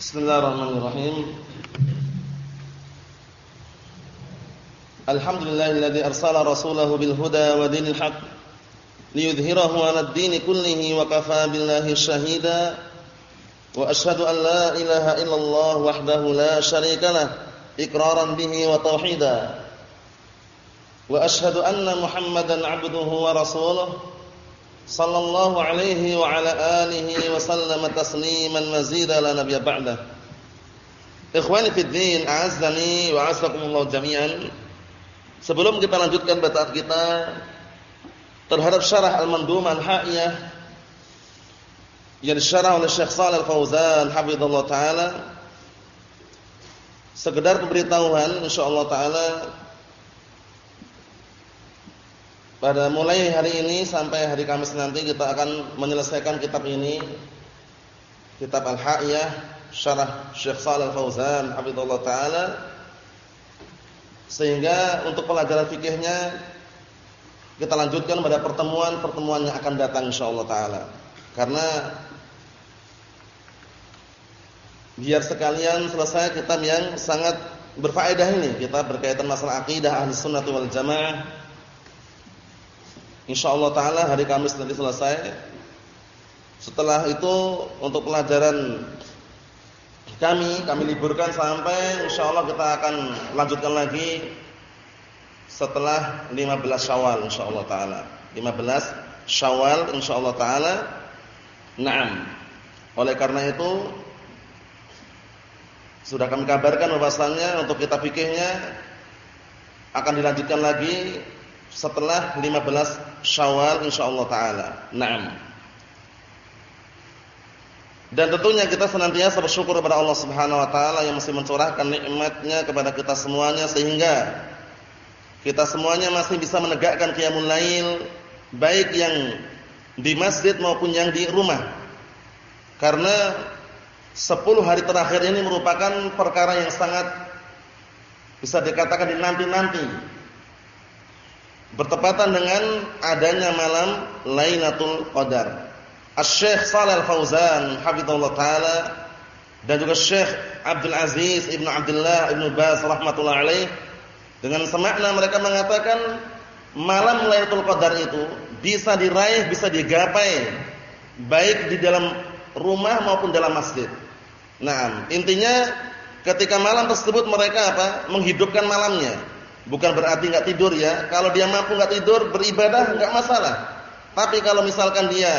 Bismillahirrahmanirrahim. Alhamdulillahilladzi arsala rasulahu bil huda wa dinil haqq liyudhhirahu 'alad dini kullihi wa kafaa billahi shahida. Wa asyhadu an la ilaha illallah wahdahu la syarika lah iqraran bihi wa tauhida. Wa asyhadu anna Muhammadan 'abduhu wa rasuluhu sallallahu alaihi wa ala alihi wa sallama tasliman mazida la nabiyya ba'da. Ikhwani fid din, a'azzani wa a'azzakumullah jami'an. Sebelum kita lanjutkan bacaan kita terhadap syarah Al-Mandhumah Al-Ha'iyah yang disyarah oleh Syekh Shalal Al-Fauzan hafizallahu taala sekedar pemberitahuan insyaallah taala pada mulai hari ini sampai hari Kamis nanti kita akan menyelesaikan kitab ini kitab Al-Ha'iyah syarah Syekh Shalal Al-Fauzan hafizallahu taala sehingga untuk pelajaran fikihnya kita lanjutkan pada pertemuan-pertemuan yang akan datang insyaallah taala. Karena biar sekalian selesai kitab yang sangat berfaedah ini, kita berkaitan masalah akidah ahli sunnah wal jamaah. Insyaallah taala hari Kamis nanti selesai. Setelah itu untuk pelajaran kami kami liburkan sampai insyaallah kita akan lanjutkan lagi setelah 15 Syawal insyaallah taala. 15 Syawal insyaallah taala. Naam. Oleh karena itu sudah kami kabarkan bahwasannya untuk kita fikihnya akan dilanjutkan lagi setelah 15 Syawal insyaallah taala. Naam. Dan tentunya kita senantiasa bersyukur kepada Allah Subhanahu wa taala yang masih mencurahkan nikmatnya kepada kita semuanya sehingga kita semuanya masih bisa menegakkan qiyamul lail baik yang di masjid maupun yang di rumah. Karena 10 hari terakhir ini merupakan perkara yang sangat bisa dikatakan dinanti-nanti. Bertepatan dengan adanya malam Lailatul Qadar. Asy-Syaikh Shalal Fauzan hafizallahu taala dan juga Syekh Abdul Aziz Ibnu Abdullah Ibnu Baz rahimatullah alaih dengan semakna mereka mengatakan malam Lailatul Qadar itu bisa diraih, bisa digapai baik di dalam rumah maupun dalam masjid. Nah, intinya ketika malam tersebut mereka apa? menghidupkan malamnya. Bukan berarti enggak tidur ya. Kalau dia mampu enggak tidur beribadah enggak masalah. Tapi kalau misalkan dia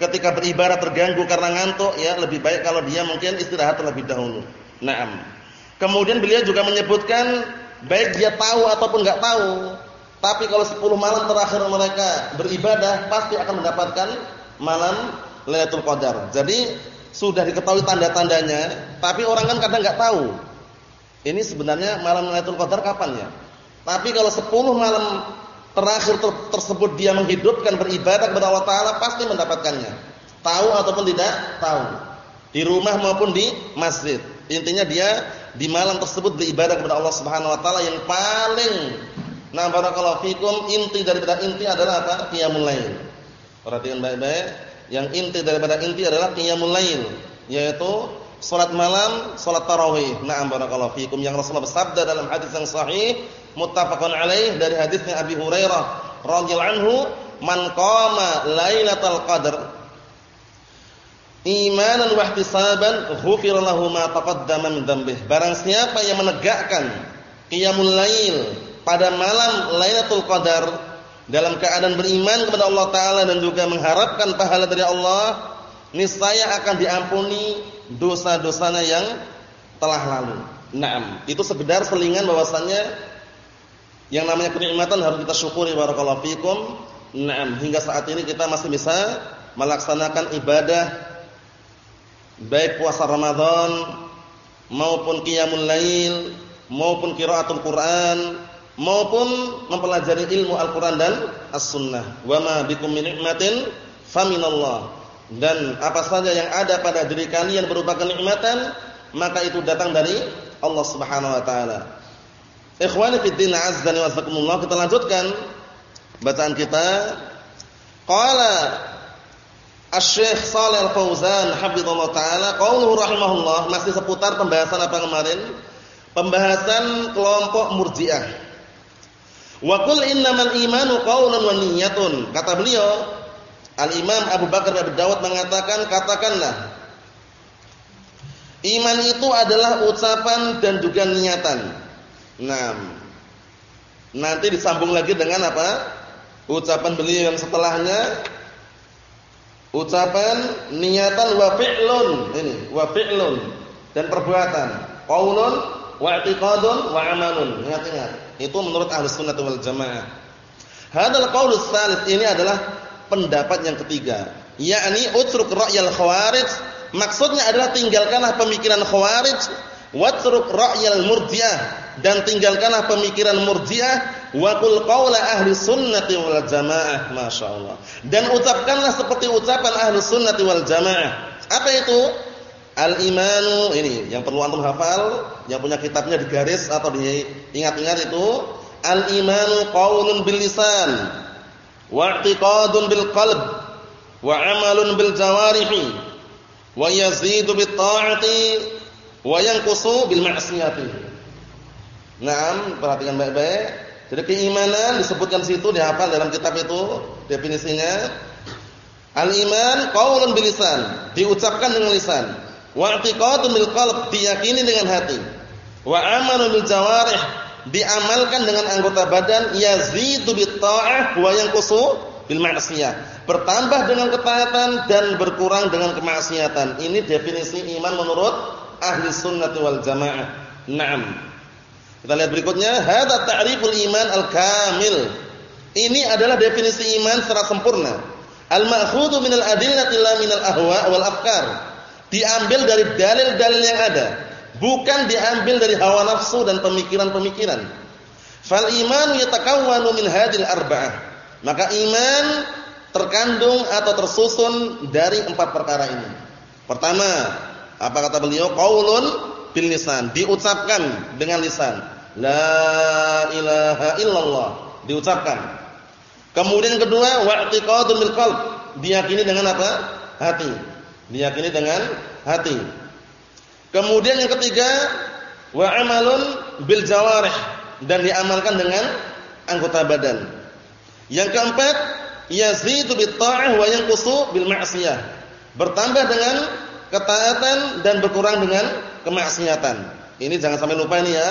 ketika beribadah terganggu karena ngantuk ya lebih baik kalau dia mungkin istirahat terlebih dahulu. Naam. Kemudian beliau juga menyebutkan baik dia tahu ataupun enggak tahu, tapi kalau 10 malam terakhir mereka beribadah pasti akan mendapatkan malam Lailatul Qadar. Jadi sudah diketahui tanda-tandanya, tapi orang kan kadang enggak tahu. Ini sebenarnya malam Lailatul Qadar kapan ya? Tapi kalau 10 malam terakhir ter tersebut dia menghidupkan beribadah kepada Allah taala pasti mendapatkannya. Tahu ataupun tidak tahu. Di rumah maupun di masjid. Intinya dia di malam tersebut beribadah kepada Allah Subhanahu wa taala yang paling Nah, barakallahu fikum inti daripada inti adalah apa? Qiyamul lail. Perhatikan baik-baik. Yang inti daripada inti adalah qiyamul lail, yaitu salat malam, salat tarawih. Na'am barakallahu fikum yang Rasulullah bersabda dalam hadis yang sahih muttafaqun alaih dari hadisnya Abi Hurairah radhiyallahu anhu man qama lailatul qadar imanan wa ihtisaban ghufira lahu ma taqaddama min dzambih barang siapa yang menegakkan qiyamul lail pada malam lailatul qadar dalam keadaan beriman kepada Allah taala dan juga mengharapkan pahala dari Allah niscaya akan diampuni dosa-dosanya yang telah lalu. Naam, itu sekedar selingan bahwasannya yang namanya kenikmatan harus kita syukuri barakallahu fikum. Naam, hingga saat ini kita masih bisa melaksanakan ibadah baik puasa Ramadan maupun qiyamul lail maupun qiraatul Quran maupun mempelajari ilmu Al-Qur'an dan As-Sunnah. Wa ma bikum min ni'matin faminallah. Dan apa saja yang ada pada diri kalian berupa kenikmatan, maka itu datang dari Allah Subhanahu wa taala. Ikhwani fi din azzani wa zakumullah kita lanjutkan bacaan kita. Qala Asy-Syaikh Shalih Al-Fauzan hafizallahu taala qauluhu rahimahullah masih seputar pembahasan apa kemarin? Pembahasan kelompok Murji'ah. Wa qul innamal imanu qaulun wa niyyatun. Kata beliau, Al-Imam Abu Bakar bin Dawud mengatakan, katakanlah iman itu adalah ucapan dan juga niatan. Nah, nanti disambung lagi dengan apa? Ucapan beliau yang setelahnya Ucapan, niatan wa fi'lun. Ini, wa fi'lun dan perbuatan. Qaulun wa i'tiqadun wa amalun. Ingat-ingat. Itu menurut Ahlus Sunnah wal Jamaah. Hadzal qaulus salis ini adalah pendapat yang ketiga, yakni utruk ra'yal khawarij. Maksudnya adalah tinggalkanlah pemikiran khawarij, watruk ra'yal murji'ah dan tinggalkanlah pemikiran murji'ah Wa qul qaula ahli sunnati wal jamaah, masyaallah. Dan ucapkanlah seperti ucapan ahli sunnati wal jamaah. Apa itu? Al-imanu ini yang perlu antum hafal, yang punya kitabnya digaris atau diingat-ingat itu al-imanu qaulun bil lisan wa i'tiqadun bil qalb wa 'amalun bil jawarihi wa yazidu bit ta'ati wa yanqusu bil ma'siyati. Naam, perhatikan baik-baik. Jadi keimanan disebutkan situ dihafal dalam kitab itu definisinya. Al-iman qaulun bil lisan, diucapkan dengan lisan. Wa i'tiqadun bil qalb, diyakini dengan hati. Wa amalun bil jawarih, diamalkan dengan anggota badan, yazidu bit ta'ah wa yanqusu bil ma'siyah. Bertambah dengan ketaatan dan berkurang dengan kemaksiatan. Ini definisi iman menurut ahli sunnah wal jamaah. Naam. Kita lihat berikutnya, hadza ta'riful iman al-kamil. Ini adalah definisi iman secara sempurna. Al-ma'khudhu minal adillati la minal ahwa wal afkar. Diambil dari dalil-dalil yang ada, bukan diambil dari hawa nafsu dan pemikiran-pemikiran. Fal iman yatakawwanu min hadil arba'ah. Maka iman terkandung atau tersusun dari empat perkara ini. Pertama, apa kata beliau? Qaulun bil lisan, diucapkan dengan lisan. La ilaha illallah diucapkan. Kemudian kedua wa'tiqadun bil qalb, diyakini dengan apa? Hati. Diyakini dengan hati. Kemudian yang ketiga wa amalun bil jawarih dan diamalkan dengan anggota badan. Yang keempat yazidu bit ta'ah wa yanqusu bil ma'siyah. Bertambah dengan ketaatan dan berkurang dengan kemaksiatan. Ini jangan sampai lupa ini ya.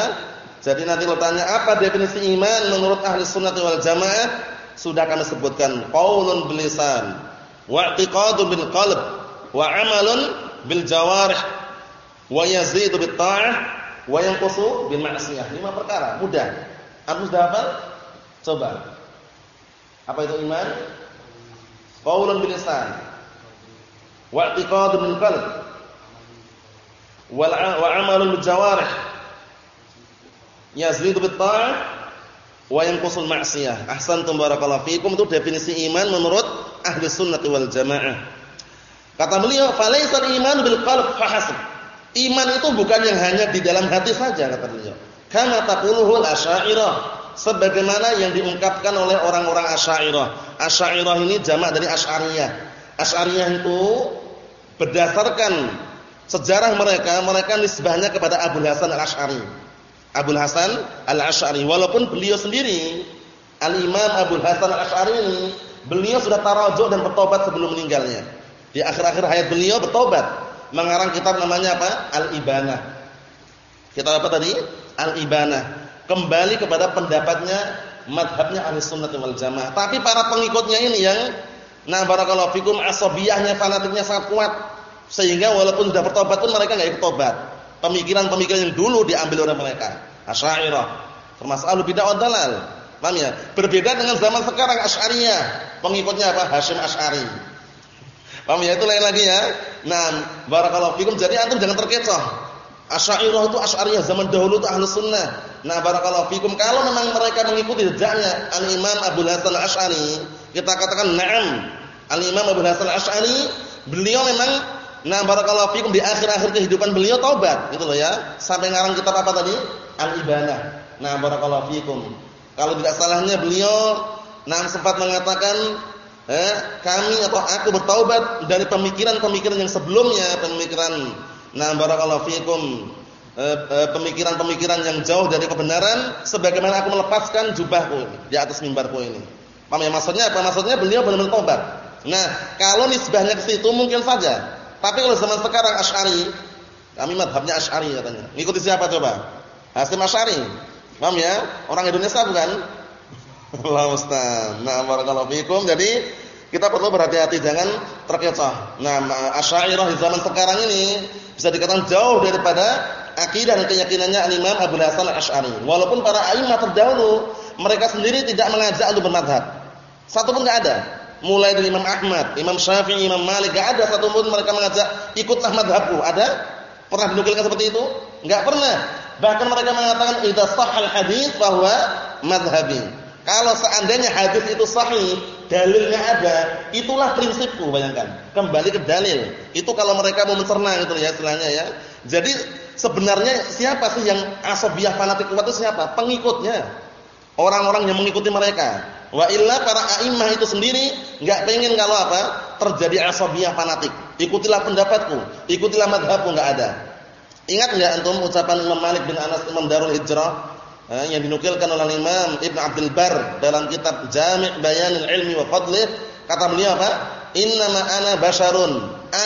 Jadi nanti kalau tanya apa definisi iman menurut ahli sunnah wal jamaah, sudah kami sebutkan qaulun bil lisan, wa i'tiqadun bil qalb, wa amalun bil jawarih, wa yazidu bit ta'ah, wa yanqusu bil ma'siyah. Lima perkara, mudah. Antum sudah hafal? Coba. Apa itu iman? Qaulun bil lisan, wa i'tiqadun bil qalb, wa amalun bil jawarih yazidu bit ta'ah wa yanqusul ma'siyah. Ahsantum barakallahu fikum itu definisi iman menurut ahli sunnah wal jamaah. Kata beliau, "Falaisal iman bil qalb fahasib." Iman itu bukan yang hanya di dalam hati saja kata beliau. Kama taquluhu al-asy'ariyah, sebagaimana yang diungkapkan oleh orang-orang Asy'ariyah. Asy'ariyah ini jamak dari Asy'ariyah. Asy'ariyah itu berdasarkan sejarah mereka, mereka nisbahnya kepada Abu Hasan Al-Asy'ari. Abdul Hasan Al-Asy'ari walaupun beliau sendiri Al-Imam Abdul Hasan Al-Asy'ari ini beliau sudah tarajuk dan bertobat sebelum meninggalnya. Di akhir-akhir hayat beliau bertobat, mengarang kitab namanya apa? Al-Ibanah. Kitab apa tadi? Al-Ibanah. Kembali kepada pendapatnya madhabnya Ahlussunnah wal Jamaah. Tapi para pengikutnya ini yang nah barakallahu fikum asabiyahnya fanatiknya sangat kuat sehingga walaupun sudah bertobat pun mereka enggak ikut tobat pemikiran-pemikiran yang dulu diambil oleh mereka. Asy'ariyah, termasuk ahlu bid'ah wad dalal. Paham ya? Berbeda dengan zaman sekarang Asy'ariyah. Pengikutnya apa? Hasyim Asy'ari. Paham ya? Itu lain lagi ya. Nah, barakallahu fikum. Jadi antum jangan terkecoh. Asy'ariyah itu Asy'ariyah zaman dahulu itu ahlu sunnah. Nah, barakallahu fikum. Kalau memang mereka mengikuti jejaknya Al-Imam Abu Hasan Al-Asy'ari, kita katakan na'am. Al-Imam Abu Hasan Al-Asy'ari, beliau memang Nah, barakallahu fikum di akhir-akhir kehidupan beliau taubat, gitu loh ya. Sampai ngarang kitab apa tadi? Al-Ibanah. Nah, barakallahu fikum. Kalau tidak salahnya beliau nah sempat mengatakan eh, kami atau aku bertaubat dari pemikiran-pemikiran yang sebelumnya, pemikiran nah barakallahu fikum eh, eh, pemikiran-pemikiran yang jauh dari kebenaran sebagaimana aku melepaskan jubahku di atas mimbarku ini. Paham ya maksudnya apa? Maksudnya beliau benar-benar taubat. Nah, kalau nisbahnya ke situ mungkin saja. Tapi kalau zaman sekarang Asy'ari, kami madhabnya Asy'ari katanya. Ngikuti siapa coba? Hasim Asy'ari. Paham ya? Orang Indonesia bukan? Allah Ustaz. Nah, barakallahu fikum. Jadi kita perlu berhati-hati jangan terkecoh. Nah, Asy'ariyah di zaman sekarang ini bisa dikatakan jauh daripada akidah dan keyakinannya Imam Abu Hasan Asy'ari. Walaupun para imam terdahulu mereka sendiri tidak mengajak untuk bermadhab. Satu pun enggak ada. Mulai dari Imam Ahmad, Imam Syafi'i, Imam Malik, enggak ada satu pun mereka mengajak ikutlah madhabku. Ada? Pernah dinukilkan seperti itu? Enggak pernah. Bahkan mereka mengatakan idza sahhal hadis bahwa madhhabi. Kalau seandainya hadis itu sahih, dalilnya ada, itulah prinsipku bayangkan. Kembali ke dalil. Itu kalau mereka mau mencerna gitu ya istilahnya ya. Jadi sebenarnya siapa sih yang asabiyah fanatik itu siapa? Pengikutnya. Orang-orang yang mengikuti mereka. Wa illa para a'immah itu sendiri enggak pengen kalau apa? Terjadi asabiyah fanatik. Ikutilah pendapatku, ikutilah madhabku enggak ada. Ingat enggak antum ucapan Imam Malik bin Anas Imam Darul Hijrah eh, yang dinukilkan oleh Imam Ibn Abdul Bar dalam kitab Jami' Bayanil Ilmi wa Fadlih kata beliau apa? Innama ana basyarun.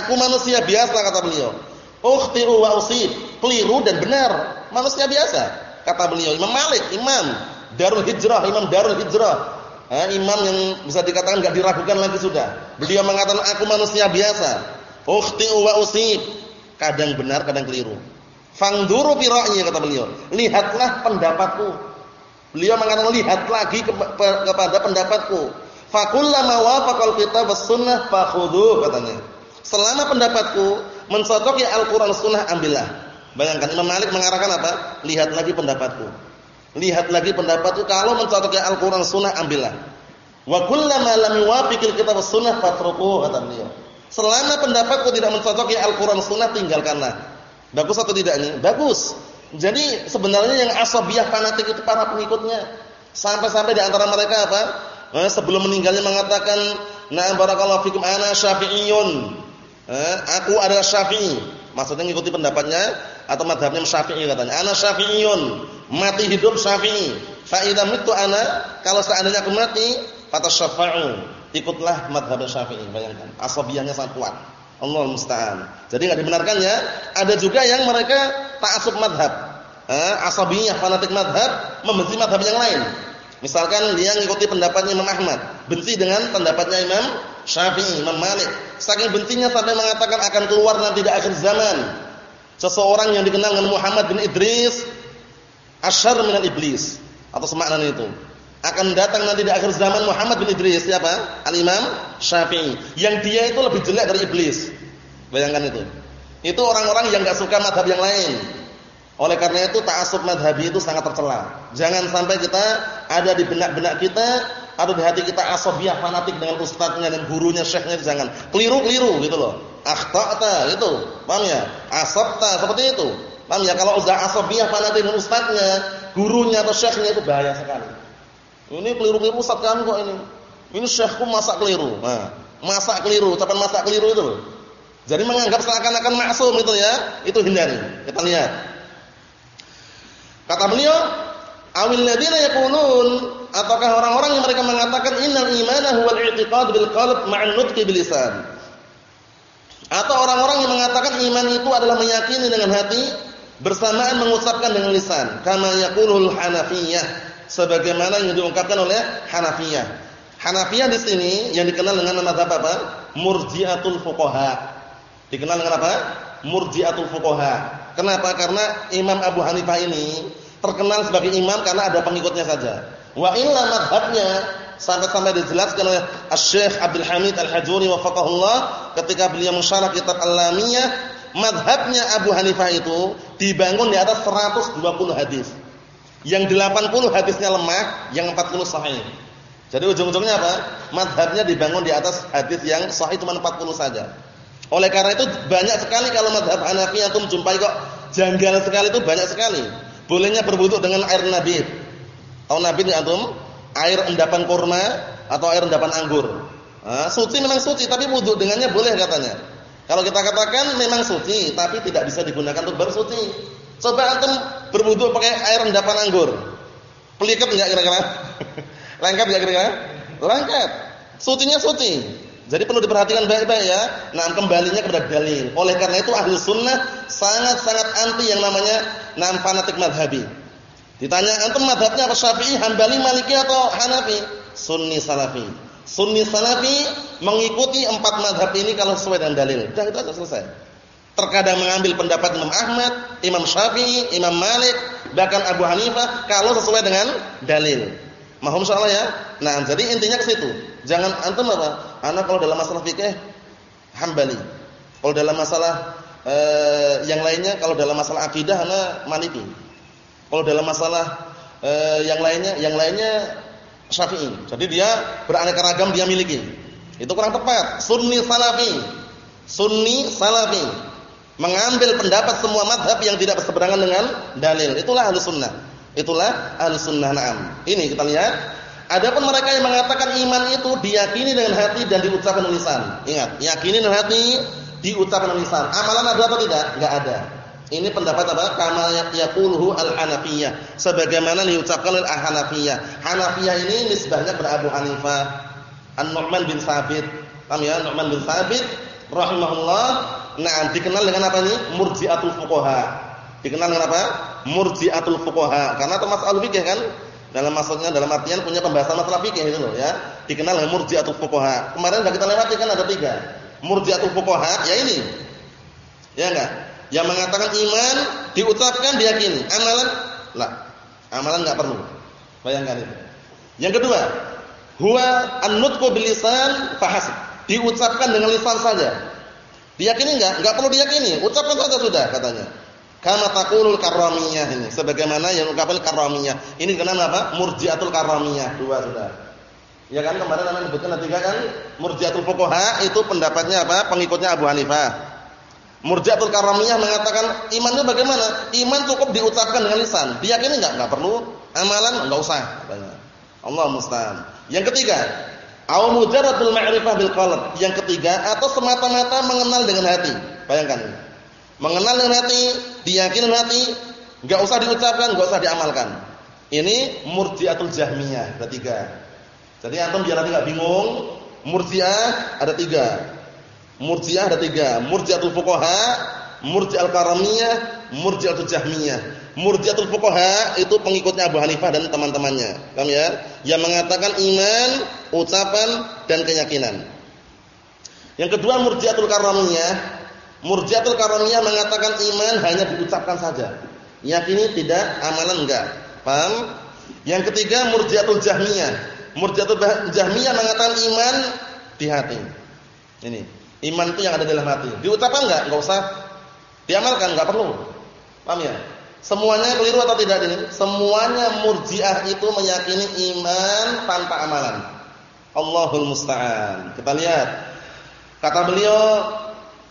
Aku manusia biasa kata beliau. Ukhti'u wa usib. Keliru dan benar. Manusia biasa. Kata beliau Imam Malik, Imam Darul Hijrah, Imam Darul Hijrah. Eh, imam yang bisa dikatakan enggak diragukan lagi sudah. Beliau mengatakan aku manusia biasa. Ukhti'u wa usib. Kadang benar, kadang keliru. Fangduru bi kata beliau. Lihatlah pendapatku. Beliau mengatakan lihat lagi ke, kepada pendapatku. Fakullama wafaqal kitab was sunnah fakhudhu katanya. Selama pendapatku mencocoki Al-Qur'an sunnah ambillah. Bayangkan Imam Malik mengarahkan apa? Lihat lagi pendapatku. Lihat lagi pendapatku kalau mencocoki Al-Qur'an sunnah ambillah. Wa kullama lam yuwafiqil kitab was sunnah fatruku kata beliau. Selama pendapatku tidak mencocoki Al-Qur'an sunnah tinggalkanlah. Bagus atau tidak ini? Bagus. Jadi sebenarnya yang asabiyah fanatik itu para pengikutnya. Sampai-sampai di antara mereka apa? Eh, sebelum meninggalnya mengatakan, "Na'am barakallahu fikum ana syafi'iyun." Eh, aku adalah Syafi'i. Maksudnya mengikuti pendapatnya atau madhabnya Syafi'i katanya. Ana Syafi'iyun. Mati hidup Syafi'i. Fa idza mitu ana, kalau seandainya aku mati, fatasyafa'u. Ikutlah madhab Syafi'i, bayangkan. Asabiyahnya sangat kuat. Allah musta'an. Jadi enggak dibenarkannya. Ada juga yang mereka ta'assub madhab. Eh, fanatik madhab membenci madhab yang lain. Misalkan dia mengikuti pendapatnya Imam Ahmad, benci dengan pendapatnya Imam Syafi'i, Imam Malik. Saking bencinya sampai mengatakan akan keluar nanti di akhir zaman seseorang yang dikenal dengan Muhammad bin Idris asyar minal iblis atau semakna itu akan datang nanti di akhir zaman Muhammad bin Idris siapa? Al-Imam Syafi'i. Yang dia itu lebih jelek dari iblis. Bayangkan itu. Itu orang-orang yang enggak suka madhab yang lain. Oleh karena itu ta'assub madhabi itu sangat tercela. Jangan sampai kita ada di benak-benak kita atau di hati kita asabiyah fanatik dengan ustaznya dan gurunya, syekhnya jangan. Keliru-keliru gitu loh. Akhta'ta itu. Paham ya? Asabta seperti itu. Paham ya? Kalau udah asabiyah fanatik dengan ustaznya, gurunya atau syekhnya itu bahaya sekali. Ini keliru-keliru Ustaz kamu kok ini. Ini syekhku masak keliru. Nah, masak keliru, ucapan masak keliru itu. Jadi menganggap seakan-akan maksum itu ya, itu hindari. Kita lihat. Kata beliau, awil ladina yaqulun ataukah orang-orang yang mereka mengatakan innal imana huwal i'tiqad bil qalb ma'an nutqi bil lisan. Atau orang-orang yang mengatakan iman itu adalah meyakini dengan hati bersamaan mengucapkan dengan lisan, kama yaqulul hanafiyah sebagaimana yang diungkapkan oleh Hanafiyah. Hanafiyah di sini yang dikenal dengan nama apa? Murji'atul fuqaha. Dikenal dengan apa? Murji'atul fuqaha. Kenapa? Karena Imam Abu Hanifah ini terkenal sebagai imam karena ada pengikutnya saja. Wa illa madhabnya sampai-sampai dijelaskan oleh Asy-Syaikh Abdul Hamid Al-Hajuri wafaqahullah ketika beliau mensyarah kitab Al-Lamiyah, madhabnya Abu Hanifah itu dibangun di atas 120 hadis. Yang 80 hadisnya lemah, yang 40 sahih. Jadi ujung-ujungnya apa? Madhabnya dibangun di atas hadis yang sahih cuma 40 saja. Oleh karena itu banyak sekali kalau madhab Hanafi antum jumpai kok janggal sekali itu banyak sekali. Bolehnya berwudu dengan air nabit. Tahu nabit enggak antum? Air endapan kurma atau air endapan anggur. Nah, suci memang suci, tapi wudhu dengannya boleh katanya. Kalau kita katakan memang suci, tapi tidak bisa digunakan untuk bersuci. Coba antum berwudhu pakai air endapan anggur. Pelikat enggak kira-kira? Lengkap enggak kira-kira? Lengkap. Sucinya suci. Jadi perlu diperhatikan baik-baik ya. Nah, kembalinya kepada dalil. Oleh karena itu ahli sunnah sangat-sangat anti yang namanya nam fanatik madhabi. Ditanya antum madhabnya apa Syafi'i, Hambali, Maliki atau Hanafi? Sunni Salafi. Sunni Salafi mengikuti empat madhab ini kalau sesuai dengan dalil. Dah itu aja selesai. Terkadang mengambil pendapat Imam Ahmad, Imam Syafi'i, Imam Malik, bahkan Abu Hanifah kalau sesuai dengan dalil. Mahum soalnya ya. Nah, jadi intinya ke situ. Jangan antum apa? Anak kalau dalam masalah fikih Hambali. Kalau dalam masalah eh, yang lainnya kalau dalam masalah akidah anak Maliki. Kalau dalam masalah eh, yang lainnya, yang lainnya Syafi'i. Jadi dia beraneka ragam dia miliki. Itu kurang tepat. Sunni Salafi. Sunni Salafi. Mengambil pendapat semua madhab yang tidak berseberangan dengan dalil. Itulah ahlu sunnah. Itulah ahlu sunnah na'am. Ini kita lihat. Adapun mereka yang mengatakan iman itu diyakini dengan hati dan diucapkan dengan lisan. Ingat, yakini dengan hati, diucapkan dengan lisan. Amalan ada atau tidak? Enggak ada. Ini pendapat apa? Kama yaquluhu al-Hanafiyah. Sebagaimana diucapkan oleh al-Hanafiyah. Hanafiyah ini nisbahnya kepada Abu Hanifah. An-Nu'man bin Sabit. Paham ya? Nu'man bin Sabit rahimahullah. Nah, dikenal dengan apa ini? Murji'atul fuqaha. Dikenal dengan apa? Murji'atul fuqaha. Karena termasuk al-fikih kan? Dalam maksudnya dalam artian punya pembahasan masalah fikih itu loh ya. Dikenal dengan Murji'atul fuqaha. Kemarin sudah kita lewati kan ada tiga. Murji'atul fuqaha ya ini. Ya enggak? Yang mengatakan iman diucapkan diyakini, amalan lah. Amalan enggak perlu. Bayangkan itu. Yang kedua, huwa an-nutqu bil lisan fahasib. Diucapkan dengan lisan saja. Diyakini enggak? Enggak perlu diyakini, ucapkan saja sudah katanya. Kama taqulul karramiyah ini, sebagaimana yang ungkapan karramiyah. Ini kenapa apa? Murji'atul karramiyah. Dua sudah. Ya kan kemarin namanya sebutkan tiga kan Murji'atul fuqaha itu pendapatnya apa? Pengikutnya Abu Hanifah. Murji'atul Karamiyah mengatakan iman itu bagaimana? Iman cukup diucapkan dengan lisan. Diyakini enggak? Enggak perlu. Amalan enggak usah. Allah musta'an. Yang ketiga, au mujarradul ma'rifah bil qalb. Yang ketiga atau semata-mata mengenal dengan hati. Bayangkan. Mengenal dengan hati, diyakini dengan hati, enggak usah diucapkan, enggak usah diamalkan. Ini Murji'atul Jahmiyah, ada tiga. Jadi antum biar nanti enggak bingung, Murji'ah ada tiga. Murji'ah ada tiga. Murji'atul fuqaha, Murji'al karamiyah, Murji'atul jahmiyah. Murji'atul fuqaha itu pengikutnya Abu Hanifah dan teman-temannya. Paham ya? Yang mengatakan iman, ucapan dan keyakinan. Yang kedua Murji'atul karamiyah. Murji'atul karamiyah mengatakan iman hanya diucapkan saja. Yakini tidak, amalan enggak. Paham? Yang ketiga Murji'atul jahmiyah. Murji'atul jahmiyah mengatakan iman di hati. Ini. Iman itu yang ada dalam hati. Diucapkan enggak? Enggak usah diamalkan, enggak perlu. Paham ya? Semuanya keliru atau tidak ini? Semuanya murjiah itu meyakini iman tanpa amalan. Allahul musta'an. Kita lihat. Kata beliau,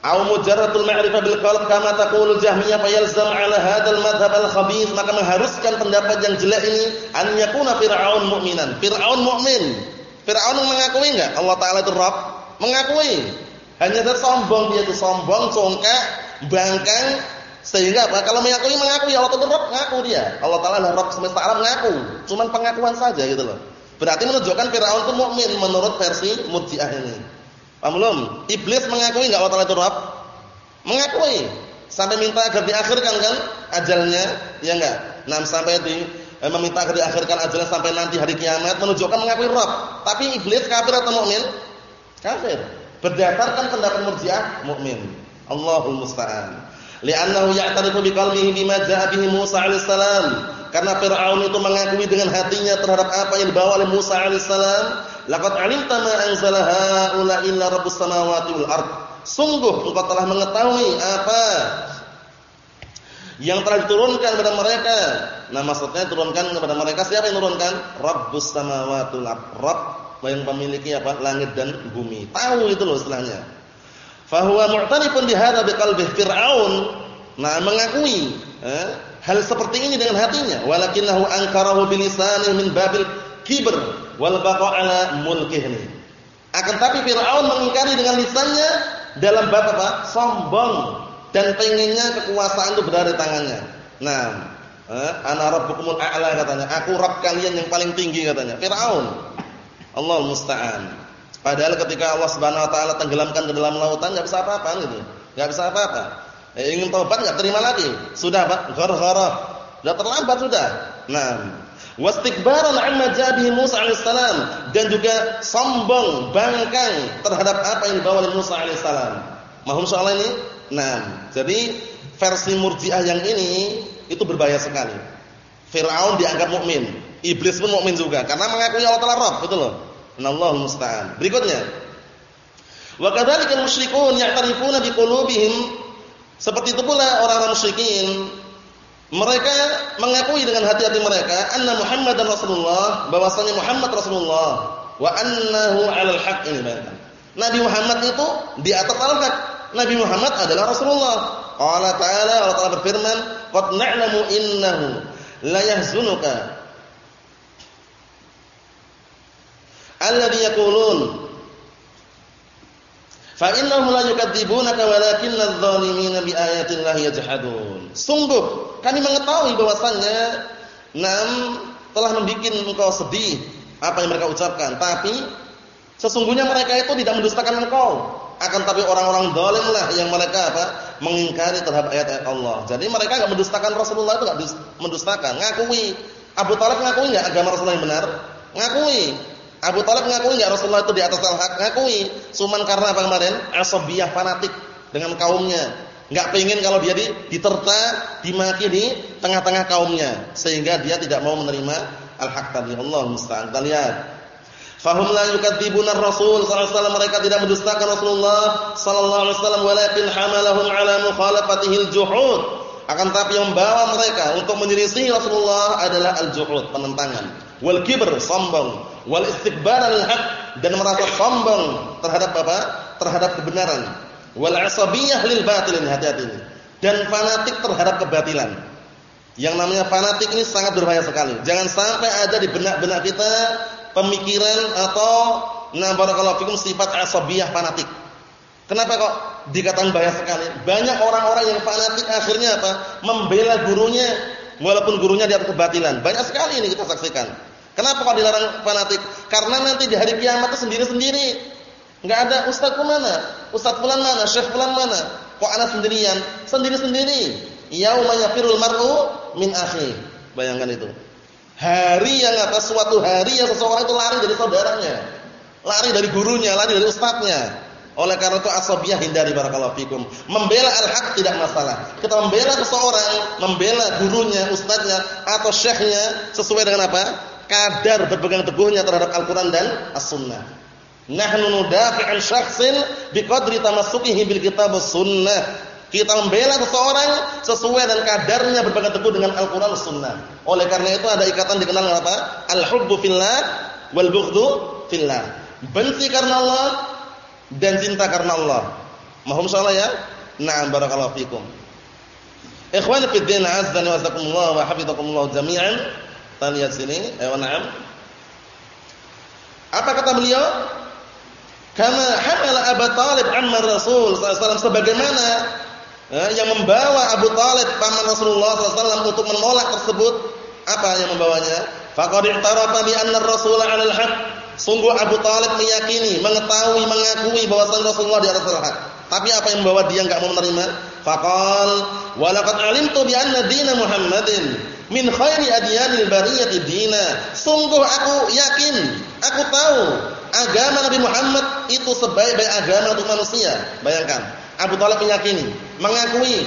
"Au mujarradul ma'rifah bil qalb kama taqulu Jahmiyah fayalzam 'ala hadzal madhhab al-khabith." Maka mengharuskan pendapat yang jelek ini an yakuna fir'aun mu'minan. Fir'aun mukmin. Fir'aun mengakui enggak Allah taala itu Rabb? Mengakui. Hanya dia sombong dia itu sombong, congkak, bangkang sehingga apa? Kalau mengakui mengakui Allah itu Rabb, ngaku dia. Allah Taala adalah Rabb semesta alam ngaku. Cuman pengakuan saja gitu loh. Berarti menunjukkan Firaun itu mukmin menurut versi Murji'ah ini. Paham belum? Iblis mengakui enggak Allah Taala itu Rabb? Mengakui. Sampai minta agar diakhirkan kan ajalnya, ya enggak? Nah, sampai di eh, meminta agar diakhirkan ajalnya sampai nanti hari kiamat menunjukkan mengakui Rabb. Tapi iblis kafir atau mukmin? Kafir. Berdasarkan pendapat Murji'ah, mukmin. Allahul musta'an. Li'annahu ya'tarifu biqalbihi bima ja'a bihi Musa alaihissalam. Karena Firaun itu mengakui dengan hatinya terhadap apa yang dibawa oleh Musa alaihissalam. Laqad 'alimta ma anzala haula illa rabbus samawati wal ard. Sungguh engkau telah mengetahui apa yang telah diturunkan kepada mereka. Nah, maksudnya turunkan kepada mereka siapa yang turunkan? Rabbus samawati wal ard. Yang memiliki apa? langit dan bumi. Tahu itu loh istilahnya. Fa huwa mu'tarifun hadza biqalbihi Fir'aun nah mengakui eh, hal seperti ini dengan hatinya walakinnahu ankarahu bilisanihi min babil kibr wal baqa' ala mulkihi. Akan tapi Firaun mengingkari dengan lisannya dalam bab apa? Sombong dan pengennya kekuasaan itu berada di tangannya. Nah, eh, ana rabbukumul a'la katanya. Aku Rabb kalian yang paling tinggi katanya. Firaun. Allah musta'an. Padahal ketika Allah Subhanahu wa taala tenggelamkan ke dalam lautan enggak bisa apa-apa gitu. Enggak bisa apa-apa. Eh, ingin taubat enggak terima lagi. Sudah, Pak. Ghar-ghara. Sudah terlambat sudah. Nah, wastikbaran amma jabihi Musa alaihissalam dan juga sombong bangkang terhadap apa yang dibawa oleh Musa alaihissalam. Mahum soal ini? Nah, jadi versi Murji'ah yang ini itu berbahaya sekali. Firaun dianggap mukmin, iblis pun mukmin juga karena mengakui Allah Taala Rabb, betul loh. Nallahu musta'an. Berikutnya. Wa kadzalika musyrikun ya'tarifuna biqulubihim seperti itu pula orang-orang musyrikin mereka mengakui dengan hati-hati mereka anna Muhammadan Rasulullah, bahwasanya Muhammad Rasulullah wa annahu 'alal haqq ini bayangkan. Nabi Muhammad itu di atas al-haq. Nabi Muhammad adalah Rasulullah. Allah Ta'ala Allah Ta'ala berfirman, "Qad na'lamu innahu la yahzunuka alladhi yaqulun Fa innahum la yukadzibunaka walakinna adh-dhalimina bi ayatillahi yajhadun. Sungguh kami mengetahui bahwasannya nam telah membuat engkau sedih apa yang mereka ucapkan, tapi sesungguhnya mereka itu tidak mendustakan engkau. Akan tapi orang-orang zalimlah yang mereka apa? mengingkari terhadap ayat-ayat Allah. Jadi mereka enggak mendustakan Rasulullah itu enggak mendustakan, ngakui. Abu Thalib ngakui enggak agama Rasulullah yang benar? Ngakui. Abu Talib mengakui enggak Rasulullah itu di atas al-haq? Ngakui. Cuman karena apa kemarin? Asabiyah fanatik dengan kaumnya. Enggak pengen kalau dia diterta, dimaki di tengah-tengah kaumnya sehingga dia tidak mau menerima al-haq tadi. Allah musta'an. Kita lihat. Fahum la yukadzibuna Rasul sallallahu alaihi mereka tidak mendustakan Rasulullah sallallahu alaihi wasallam walakin hamalahum ala mukhalafatihil juhud. Akan tapi yang membawa mereka untuk menyelisih Rasulullah adalah al-juhud, penentangan. Wal kibr, sombong wal istikbar al haq dan merasa sombong terhadap apa? terhadap kebenaran. Wal asabiyah lil batil hati-hati ini. Dan fanatik terhadap kebatilan. Yang namanya fanatik ini sangat berbahaya sekali. Jangan sampai ada di benak-benak kita pemikiran atau nah barakallahu fikum sifat asabiyah fanatik. Kenapa kok dikatakan bahaya sekali? Banyak orang-orang yang fanatik akhirnya apa? Membela gurunya walaupun gurunya di atas kebatilan. Banyak sekali ini kita saksikan. Kenapa kok dilarang fanatik? Karena nanti di hari kiamat itu sendiri-sendiri. Enggak ada ustaz mana? Ustaz fulan mana? Syekh fulan mana? Kok anak sendirian? Sendiri-sendiri. Yauma yafirul mar'u min akhi. Bayangkan itu. Hari yang atas suatu hari yang seseorang itu lari dari saudaranya. Lari dari gurunya, lari dari ustaznya. Oleh karena itu asabiyah hindari barakallahu fikum. Membela al-haq tidak masalah. Kita membela seseorang, membela gurunya, ustaznya atau syekhnya sesuai dengan apa? kadar berpegang teguhnya terhadap Al-Qur'an dan As-Sunnah. Nahnu nudafi' an syakhsin biqadri tamassukihi bil kitab sunnah. Kita membela seseorang sesuai dan kadarnya berpegang teguh dengan Al-Qur'an dan Sunnah. Oleh karena itu ada ikatan dikenal dengan apa? Al-hubbu fillah wal bughdhu fillah. Benci karena Allah dan cinta karena Allah. Mohon salah ya. Na'am barakallahu fikum. Ikhwani fi din azza wa jazakumullah wa hafizakumullah jami'an. Lihat sini, eh na'am. Apa kata beliau? Kama hamala Abu Talib amma Rasul sallallahu sebagaimana eh, yang membawa Abu Talib paman Rasulullah sallallahu untuk menolak tersebut, apa yang membawanya? Faqad i'tarafa bi anna Rasul 'ala al-haq. Sungguh Abu Talib meyakini, mengetahui, mengakui bahwa Rasulullah di atas al-haq. Tapi apa yang membawa dia enggak mau menerima? Faqal wa laqad 'alimtu bi dina Muhammadin min khairi adyanil bariyati dina. Sungguh aku yakin, aku tahu agama Nabi Muhammad itu sebaik-baik agama untuk manusia. Bayangkan, Abu Thalib meyakini, mengakui.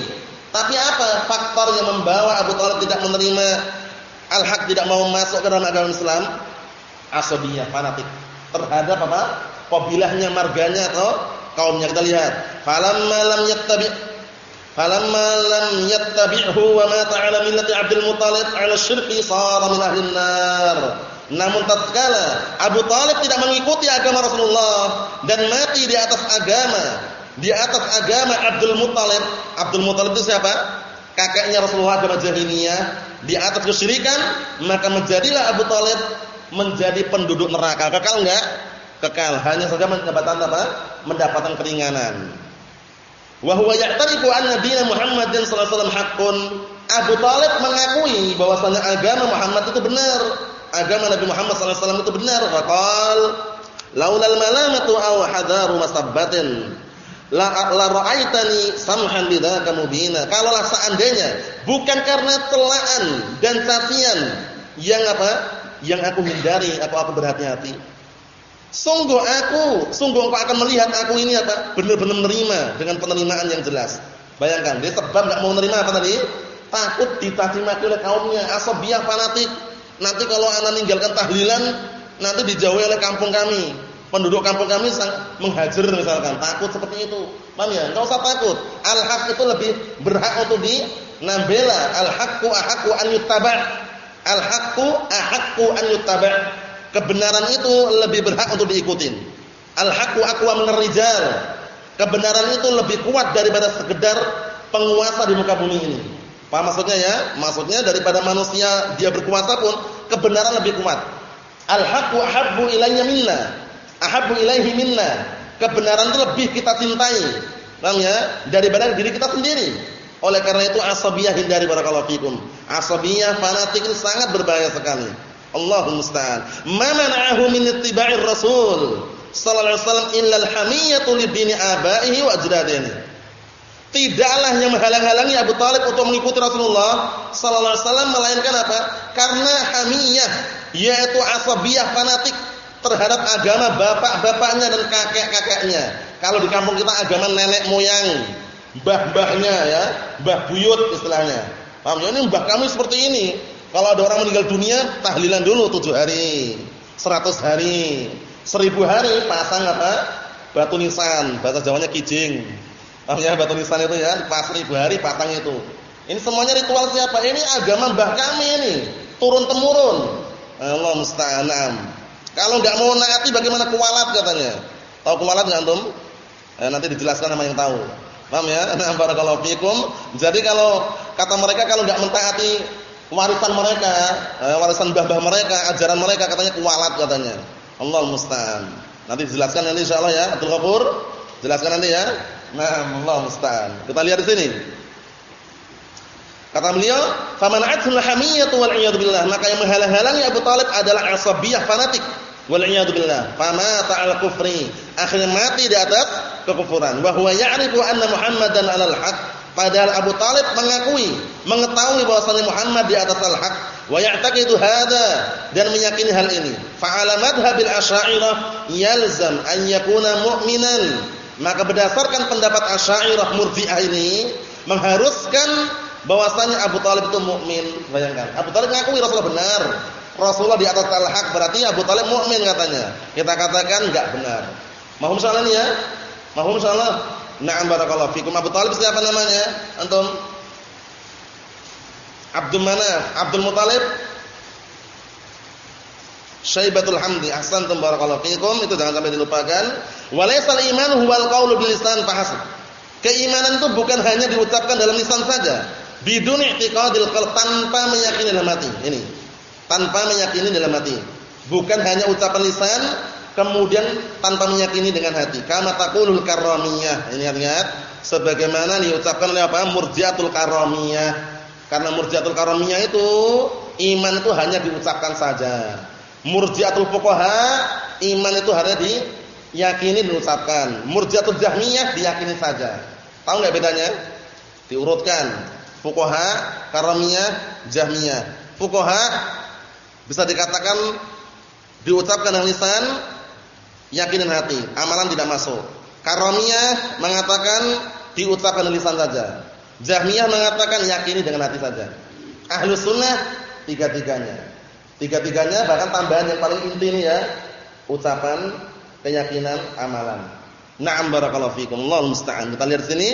Tapi apa faktor yang membawa Abu Thalib tidak menerima al-haq tidak mau masuk ke dalam agama Islam? Asabiyah, fanatik terhadap apa? Kabilahnya, marganya atau kaumnya kita lihat. Falamma lam yattabi' Falamma lam yattabi'hu wa mata 'ala millati Abdul Muthalib 'ala syirki sara min ahli nar. Namun tatkala Abu Talib tidak mengikuti agama Rasulullah dan mati di atas agama di atas agama Abdul Muthalib. Abdul Muthalib itu siapa? Kakeknya Rasulullah agama jahiliyah. Di atas kesyirikan, maka menjadilah Abu Talib menjadi penduduk neraka. Kekal enggak? kekal, hanya saja mendapatkan apa? Mendapatkan keringanan. Wa huwa ya'tarifu anna din Muhammadin sallallahu alaihi wasallam haqqun. Abu Talib mengakui bahwasanya agama Muhammad itu benar. Agama Nabi Muhammad sallallahu alaihi wasallam itu benar. Faqal laulal malamatu aw hadaru masabbatin la la ra'aitani samhan bidzaka mubina. Kalaulah seandainya bukan karena celaan dan cacian yang apa? Yang aku hindari, aku aku berhati-hati Sungguh aku, sungguh engkau akan melihat aku ini apa? Benar-benar menerima dengan penerimaan yang jelas. Bayangkan, dia sebab enggak mau menerima apa tadi? Takut dicaci maki oleh kaumnya, asabiyah fanatik. Nanti kalau anak meninggalkan tahlilan, nanti dijauhi oleh kampung kami. Penduduk kampung kami menghajar misalkan, takut seperti itu. Paham ya? Enggak usah takut. Al-haq itu lebih berhak untuk di nambela. Al-haqqu ahaqqu an yuttaba'. Al-haqqu ahaqqu an yuttaba' kebenaran itu lebih berhak untuk diikutin. Al-haqqu aqwa minar rijal. Kebenaran itu lebih kuat daripada sekedar penguasa di muka bumi ini. Paham maksudnya ya? Maksudnya daripada manusia dia berkuasa pun kebenaran lebih kuat. Al-haqqu ahabbu ilayya minna. Ahabbu ilaihi minna. Kebenaran itu lebih kita cintai. Paham ya? Daripada diri kita sendiri. Oleh karena itu asabiyah hindari barakallahu fikum. Asabiyah fanatik ini sangat berbahaya sekali. Allahul musta'an. Ma mana'ahu min ittiba'ir Rasul sallallahu alaihi wasallam illa al-hamiyatu lidini abaihi wa ajdadihi. Tidaklah yang menghalang-halangi Abu Talib untuk mengikuti Rasulullah sallallahu alaihi wasallam melainkan apa? Karena hamiyah yaitu asabiyah fanatik terhadap agama bapak-bapaknya dan kakek-kakeknya. Kalau di kampung kita agama nenek moyang, mbah-mbahnya ya, mbah buyut istilahnya. Paham ya? Ini mbah kami seperti ini. Kalau ada orang meninggal dunia, tahlilan dulu tujuh hari, seratus hari, seribu hari pasang apa? Batu nisan, bahasa Jawanya kijing. Paham batu nisan itu ya, pas seribu hari patang itu. Ini semuanya ritual siapa? Ini agama mbah kami ini, turun temurun. Allah musta'anam. Kalau nggak mau naati bagaimana kualat katanya? Tahu kualat nggak antum? Eh, nanti dijelaskan sama yang tahu. Paham ya? Nah, barakallahu fikum. Jadi kalau kata mereka kalau nggak mentaati warisan mereka, eh, warisan mbah-mbah mereka, ajaran mereka katanya kualat katanya. Allah musta'an. Nanti dijelaskan nanti insyaallah ya, Abdul Ghafur. Jelaskan nanti ya. Nah, Allah musta'an. Kita lihat di sini. Kata beliau, "Famana'atul hamiyatu wal iyad billah." Maka yang menghalang-halangi Abu Talib adalah asabiyah fanatik. Wal iyad billah. Ta'al kufri. Akhirnya mati di atas kekufuran. Wa huwa ya'rifu anna Muhammadan 'alal haqq Padahal Abu Talib mengakui, mengetahui bahwasanya Muhammad di atas al-haq wa ya'taqidu hadza dan meyakini hal ini. Fa'ala madhhabil asy'ariyah yalzam an yakuna mu'minan. Maka berdasarkan pendapat Asy'ariyah Murji'ah ini mengharuskan bahwasanya Abu Talib itu mukmin. Bayangkan, Abu Talib mengakui Rasulullah benar. Rasulullah di atas al-haq berarti Abu Talib mukmin katanya. Kita katakan enggak benar. Mahum salah ya? Mahum salah. Na'am barakallahu fikum. Abu Talib siapa namanya? Antum? Abdul Manaf, Abdul Muthalib Syaibatul Hamdi. Ahsantum barakallahu fikum. Itu jangan sampai dilupakan. Walaysal iman huwal qaulu bil lisan fahasb. Keimanan itu bukan hanya diucapkan dalam lisan saja. Bidun i'tiqadil qalb tanpa meyakini dalam hati. Ini. Tanpa meyakini dalam hati. Bukan hanya ucapan lisan kemudian tanpa meyakini dengan hati. Kama taqulul. Ini ingat sebagaimana diucapkan oleh apa? Murji'atul karamiyah. Karena murji'atul karamiyah itu iman itu hanya diucapkan saja. Murji'atul fuqaha iman itu hanya diyakini diucapkan. Murji'atul jahmiyah diyakini saja. Tahu enggak bedanya? Diurutkan. Fuqaha, karamiyah, jahmiyah. Fuqaha bisa dikatakan diucapkan dengan lisan yakinin hati, amalan tidak masuk. Karomiyah mengatakan diucapkan lisan saja. Jahmiyah mengatakan yakini dengan hati saja. Ahlu sunnah tiga-tiganya. Tiga-tiganya bahkan tambahan yang paling inti ini ya, ucapan, keyakinan, amalan. Na'am barakallahu fikum. Allahu musta'an. Kita lihat sini.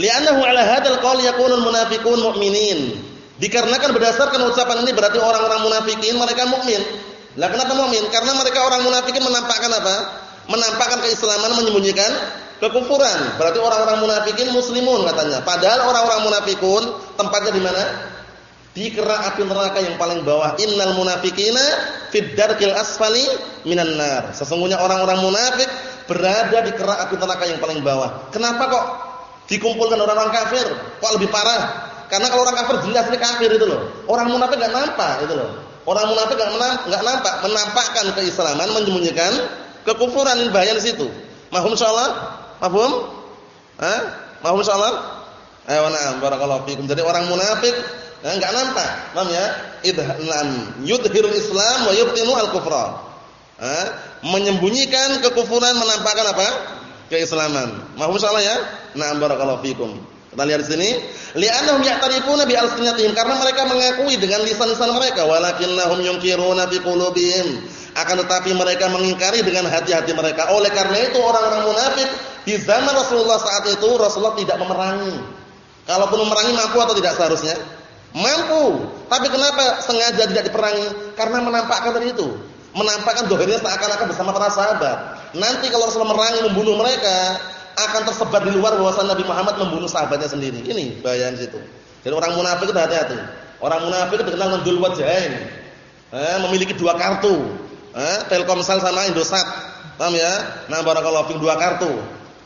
Li'annahu 'ala hadzal qaul yakunul munafiqun mu'minin. Dikarenakan berdasarkan ucapan ini berarti orang-orang munafikin mereka mukmin. Lah kenapa mukmin? Karena mereka orang munafikin menampakkan apa? Menampakkan keislaman menyembunyikan kekufuran. Berarti orang-orang munafikin muslimun katanya. Padahal orang-orang munafikun tempatnya di mana? di kerak api neraka yang paling bawah. Innal munafiqina fid darkil asfali minan nar. Sesungguhnya orang-orang munafik berada di kerak api neraka yang paling bawah. Kenapa kok dikumpulkan orang-orang kafir? Kok lebih parah? Karena kalau orang kafir jelas ini kafir itu loh. Orang munafik enggak nampak itu loh. Orang munafik enggak enggak nampak, menampakkan keislaman, menyembunyikan kekufuran bahaya di situ. Mahum insyaallah? Mahum? Hah? Mahum insyaallah? Ayo na'am barakallahu fikum. Jadi orang munafik enggak nampak. Paham ya? Idhlan yudhirul Islam wa yubtinu al-kufra. Eh, menyembunyikan kekufuran menampakkan apa? Keislaman. Mohon salah ya? Na'am barakallahu fikum. Kita lihat di sini, li'annahum ya'tarifuna bi alsinatihim karena mereka mengakui dengan lisan-lisan mereka walakinnahum yunkiruna fi qulubihim. Akan tetapi mereka mengingkari dengan hati-hati mereka. Oleh karena itu orang-orang munafik di zaman Rasulullah saat itu Rasulullah tidak memerangi. Kalaupun memerangi mampu atau tidak seharusnya? Mampu. Tapi kenapa sengaja tidak diperangi? Karena menampakkan tadi itu. Menampakkan dohirnya seakan-akan bersama para sahabat. Nanti kalau Rasulullah merangi membunuh mereka, akan tersebar di luar bahwasanya Nabi Muhammad membunuh sahabatnya sendiri. Ini bayan situ. Jadi orang munafik itu hati-hati. Orang munafik itu dikenal dengan dul wajhain. Eh, memiliki dua kartu. Eh, Telkomsel sama Indosat. Paham ya? Nah, barakallahu fiik dua kartu.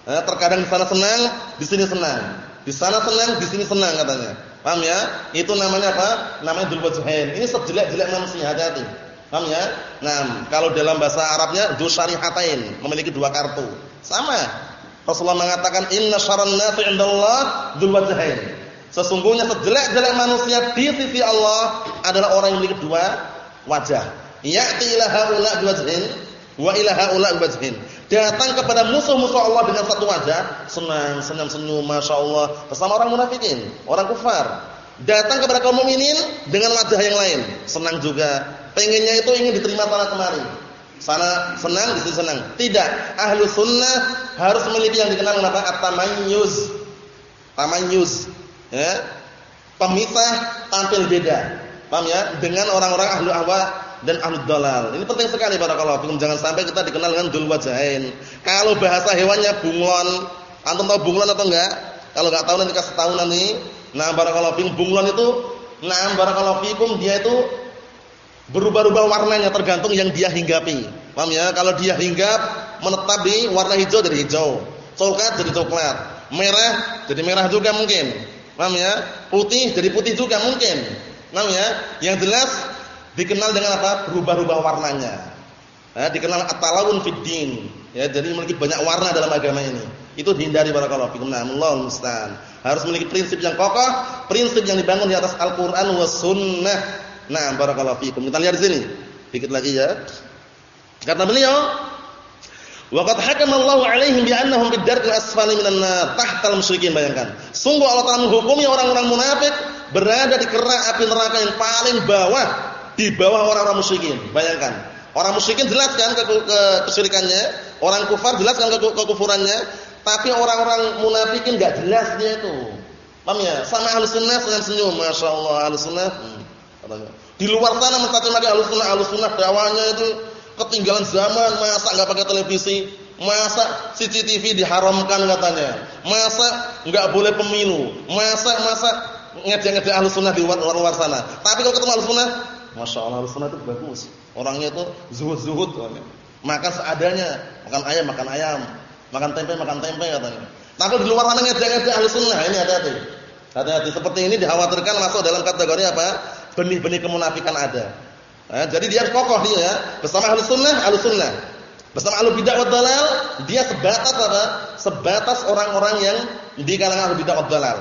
Eh, terkadang di sana senang, di sini senang. Di sana senang, di sini senang katanya. Paham ya? Itu namanya apa? Namanya dzul wajhain. Ini sejelek-jelek manusia, hati-hati. Paham ya? Nah, kalau dalam bahasa Arabnya dzul syarihatain, memiliki dua kartu. Sama. Rasulullah mengatakan inna syarran nasi 'indallah dzul wajhain. Sesungguhnya sejelek-jelek manusia di sisi Allah adalah orang yang memiliki dua wajah. Ya'ti ila haula biwajhin wa ila haula biwajhin datang kepada musuh-musuh Allah dengan satu wajah, senang, senyum-senyum, masya Allah, bersama orang munafikin, orang kufar. Datang kepada kaum mukminin dengan wajah yang lain, senang juga. Pengennya itu ingin diterima sana kemari. Sana senang, di sini senang. Tidak, ahlu sunnah harus memiliki yang dikenal dengan at-tamayyuz. Tamayyuz, ya. Pemisah tampil beda. Paham ya? Dengan orang-orang ahlu ahwa dan ahlud dalal. Ini penting sekali barakallahu fikum. Jangan sampai kita dikenal dengan dul wajahin. Kalau bahasa hewannya bunglon, antum tahu bunglon atau enggak? Kalau enggak tahu nanti kasih tahu nanti. Nah, barakallahu fikum bunglon itu nah barakallahu fikum dia itu berubah-ubah warnanya tergantung yang dia hinggapi. Paham ya? Kalau dia hinggap menetap di warna hijau dari hijau, coklat jadi coklat, merah jadi merah juga mungkin. Paham ya? Putih jadi putih juga mungkin. Paham ya? Yang jelas dikenal dengan apa? Berubah-ubah warnanya. Nah, dikenal at-talawun fid din. Ya, jadi memiliki banyak warna dalam agama ini. Itu dihindari barakallahu fikum. Nah, Allahu. Harus memiliki prinsip yang kokoh, prinsip yang dibangun di atas Al-Qur'an was sunnah. Nah, barakallahu fikum. Kita lihat di sini. Dikit lagi ya. Kata beliau, "Wa qad hakama Allahu 'alaihim bi annahum fid darkil asfali minan nar, tahtal musyrikin." Bayangkan. Sungguh Allah Taala menghukumi orang-orang munafik berada di kerak api neraka yang paling bawah di bawah orang-orang musyrikin. Bayangkan. Orang musyrikin jelaskan ke, ke kesyirikannya, orang kufar jelaskan ke kekufurannya, tapi orang-orang munafikin enggak jelas dia itu. Paham ya? Sama Ahlus Sunnah senyum-senyum, masyaallah Ahlus Sunnah. Hmm, di luar sana mencaci maki Ahlus Sunnah dakwahnya itu ketinggalan zaman, masa enggak pakai televisi, masa CCTV diharamkan katanya, masa enggak boleh pemilu, masa masa ngejek-ngejek Ahlus Sunnah di luar, luar sana. Tapi kalau ketemu Ahlus Sunnah, Masya Allah sunnah itu bagus. Orangnya itu zuhud-zuhud. Makan seadanya. Makan ayam, makan ayam. Makan tempe, makan tempe katanya. Tapi di luar sana ngejek-ngejek ahli sunnah. Ini hati-hati. Hati-hati. Seperti ini dikhawatirkan masuk dalam kategori apa? Benih-benih kemunafikan ada. Nah, jadi dia kokoh dia ya. Bersama ahli sunnah, ahli sunnah. Bersama ahli bid'ah wa dalal, dia sebatas apa? Sebatas orang-orang yang di kalangan ahli bid'ah wa dalal.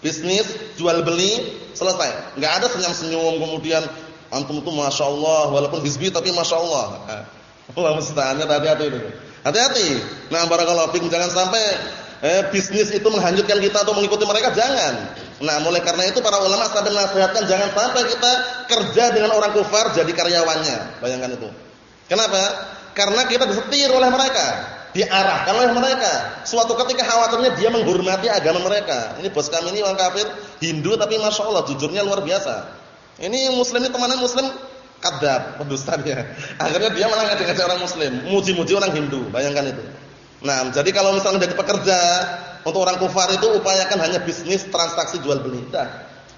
Bisnis, jual beli, selesai. Enggak ada senyum-senyum kemudian antum itu Masya Allah walaupun hizbi tapi Masya Allah. Allah musta'an hati-hati itu. Hati-hati. Nah, fikum jangan sampai eh, bisnis itu menghanyutkan kita atau mengikuti mereka jangan. Nah, mulai karena itu para ulama sampai nasihatkan jangan sampai kita kerja dengan orang kufar jadi karyawannya. Bayangkan itu. Kenapa? Karena kita disetir oleh mereka, diarahkan oleh mereka. Suatu ketika khawatirnya dia menghormati agama mereka. Ini bos kami ini orang kafir, Hindu tapi masya Allah jujurnya luar biasa. Ini muslim ini temannya muslim kadab, pendustanya. Akhirnya dia malah ngajak-ngajak orang muslim, muji-muji orang Hindu. Bayangkan itu. Nah, jadi kalau misalnya jadi pekerja untuk orang kufar itu upayakan hanya bisnis transaksi jual beli. Dah.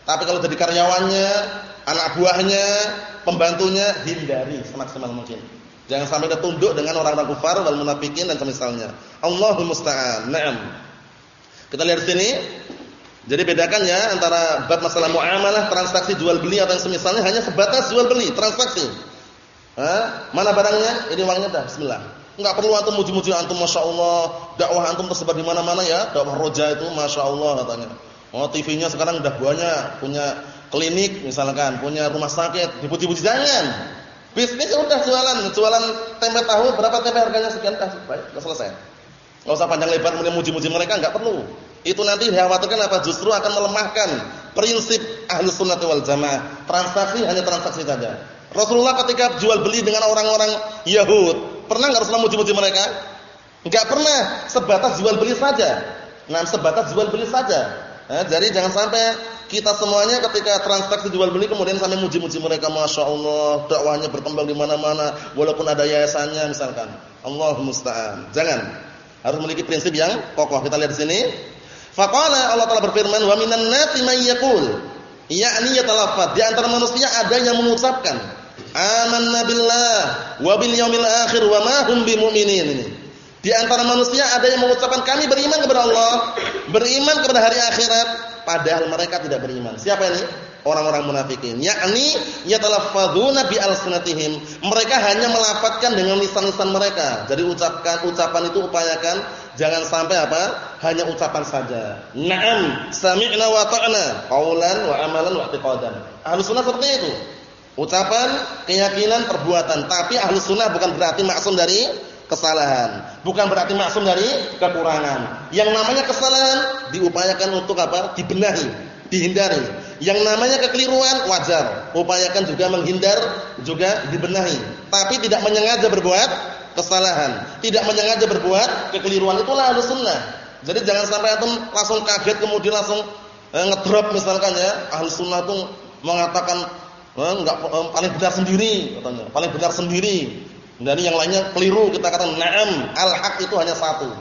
Tapi kalau jadi karyawannya, anak buahnya, pembantunya hindari semaksimal mungkin. Jangan sampai ketunduk dengan orang-orang kufar wal munafikin dan semisalnya. Allahul musta'an. Naam. Kita lihat sini. Jadi bedakan ya antara bab masalah muamalah, transaksi jual beli atau yang semisalnya hanya sebatas jual beli, transaksi. Hah? Mana barangnya? Ini uangnya dah. Bismillah. Enggak perlu antum muji-muji antum Masya Allah. Dakwah antum tersebar di mana-mana ya. Dakwah roja itu Masya Allah katanya. Oh TV-nya sekarang udah banyak. Punya klinik misalkan. Punya rumah sakit. Dipuji-puji jangan. Bisnis udah jualan. Jualan tempe tahu. Berapa tempe harganya sekian. Ah, baik. Sudah selesai. Enggak usah panjang lebar muji-muji mereka. Enggak perlu. Itu nanti dikhawatirkan apa? Justru akan melemahkan prinsip ahlus sunnah wal jamaah. Transaksi hanya transaksi saja. Rasulullah ketika jual beli dengan orang-orang Yahud Pernah enggak Rasulullah muji-muji mereka? Enggak pernah, sebatas jual beli saja. Nah, sebatas jual beli saja. Nah, jadi jangan sampai kita semuanya ketika transaksi jual beli kemudian sampai muji-muji mereka, masya Allah, dakwahnya berkembang di mana-mana, walaupun ada yayasannya misalkan. Allah musta'an. Jangan. Harus memiliki prinsip yang kokoh. Kita lihat di sini. Faqala Allah Taala berfirman, "Wa minan nasi may yaqul" yakni yatalaffaz. Di antara manusia ada yang mengucapkan amanna billah wa bil yaumil akhir wa ma hum ini. Di antara manusia ada yang mengucapkan kami beriman kepada Allah, beriman kepada hari akhirat, padahal mereka tidak beriman. Siapa ini? Orang-orang munafikin. Yakni yatalaffadzuna bi alsinatihim. Mereka hanya melafatkan dengan lisan-lisan mereka. Jadi ucapkan ucapan itu upayakan jangan sampai apa? Hanya ucapan saja. Naam, sami'na wa ta'na, qaulan wa amalan wa i'tiqadan. Ahlus sunnah seperti itu. Ucapan, keyakinan, perbuatan. Tapi ahlu sunnah bukan berarti maksum dari kesalahan. Bukan berarti maksum dari kekurangan. Yang namanya kesalahan diupayakan untuk apa? Dibenahi, dihindari. Yang namanya kekeliruan wajar. Upayakan juga menghindar, juga dibenahi. Tapi tidak menyengaja berbuat kesalahan. Tidak menyengaja berbuat kekeliruan. Itulah ahlu sunnah. Jadi jangan sampai antum langsung kaget kemudian langsung eh, ngedrop misalkan ya. Ahlu sunnah itu mengatakan Eh, enggak eh, paling benar sendiri katanya. Paling benar sendiri. Dari yang lainnya keliru kita katakan na'am, al-haq itu hanya satu.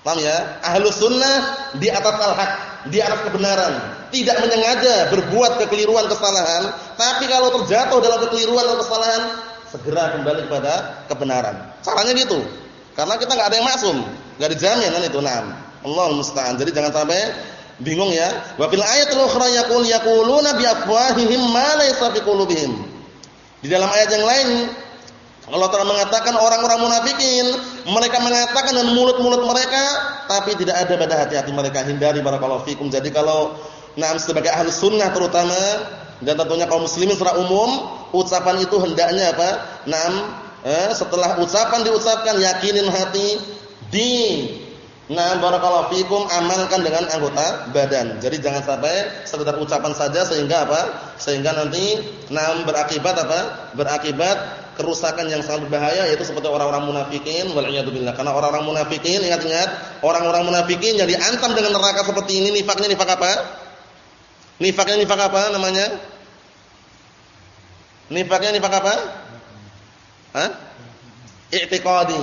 Paham ya? Ahlus sunnah di atas al-haq, di atas kebenaran. Tidak menyengaja berbuat kekeliruan kesalahan, tapi kalau terjatuh dalam kekeliruan atau kesalahan, segera kembali kepada kebenaran. Caranya gitu. Karena kita enggak ada yang maksum, enggak dijamin kan itu. Naam. Allah musta'an. Jadi jangan sampai Bingung ya? Wa fil ayatil ukhra yaqul yaquluna bi afwahihim ma laysa fi. Di dalam ayat yang lain Allah Taala mengatakan orang-orang munafikin, mereka mengatakan dengan mulut-mulut mereka tapi tidak ada pada hati-hati mereka. Hindari barakallahu fikum. Jadi kalau nah sebagai ahli sunnah terutama dan tentunya kaum muslimin secara umum, ucapan itu hendaknya apa? Naam, eh, setelah ucapan diucapkan yakinin hati di Nah, barakallahu fikum amalkan dengan anggota badan. Jadi jangan sampai sekedar ucapan saja sehingga apa? Sehingga nanti nah berakibat apa? Berakibat kerusakan yang sangat berbahaya yaitu seperti orang-orang munafikin wal billah. Karena orang-orang munafikin ingat-ingat, orang-orang munafikin yang diantam dengan neraka seperti ini nifaknya nifak apa? Nifaknya nifak apa namanya? Nifaknya nifak apa? Hah? I'tiqadi.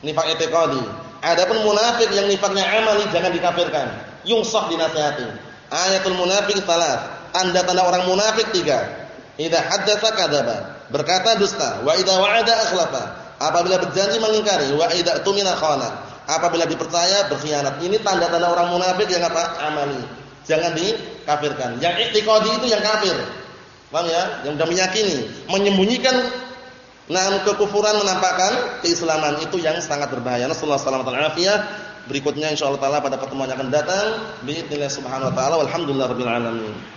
Nifak i'tiqadi. Adapun munafik yang nifaknya amali jangan dikafirkan. Yungsah dinasihati. Ayatul munafik salat. Tanda-tanda orang munafik tiga. Idza haddatsa kadzaba. Berkata dusta. Wa idza wa'ada akhlafa. Apabila berjanji mengingkari. Wa idza tumina khana. Apabila dipercaya berkhianat. Ini tanda-tanda orang munafik yang apa? Amali. Jangan dikafirkan. Yang i'tiqadi itu yang kafir. Paham ya? Yang sudah meyakini, menyembunyikan Nah, kekufuran menampakkan keislaman itu yang sangat berbahaya. Nasallahu alaihi wasallam Berikutnya insyaallah taala pada pertemuan yang akan datang, bismillah subhanahu wa taala walhamdulillahirabbil alamin.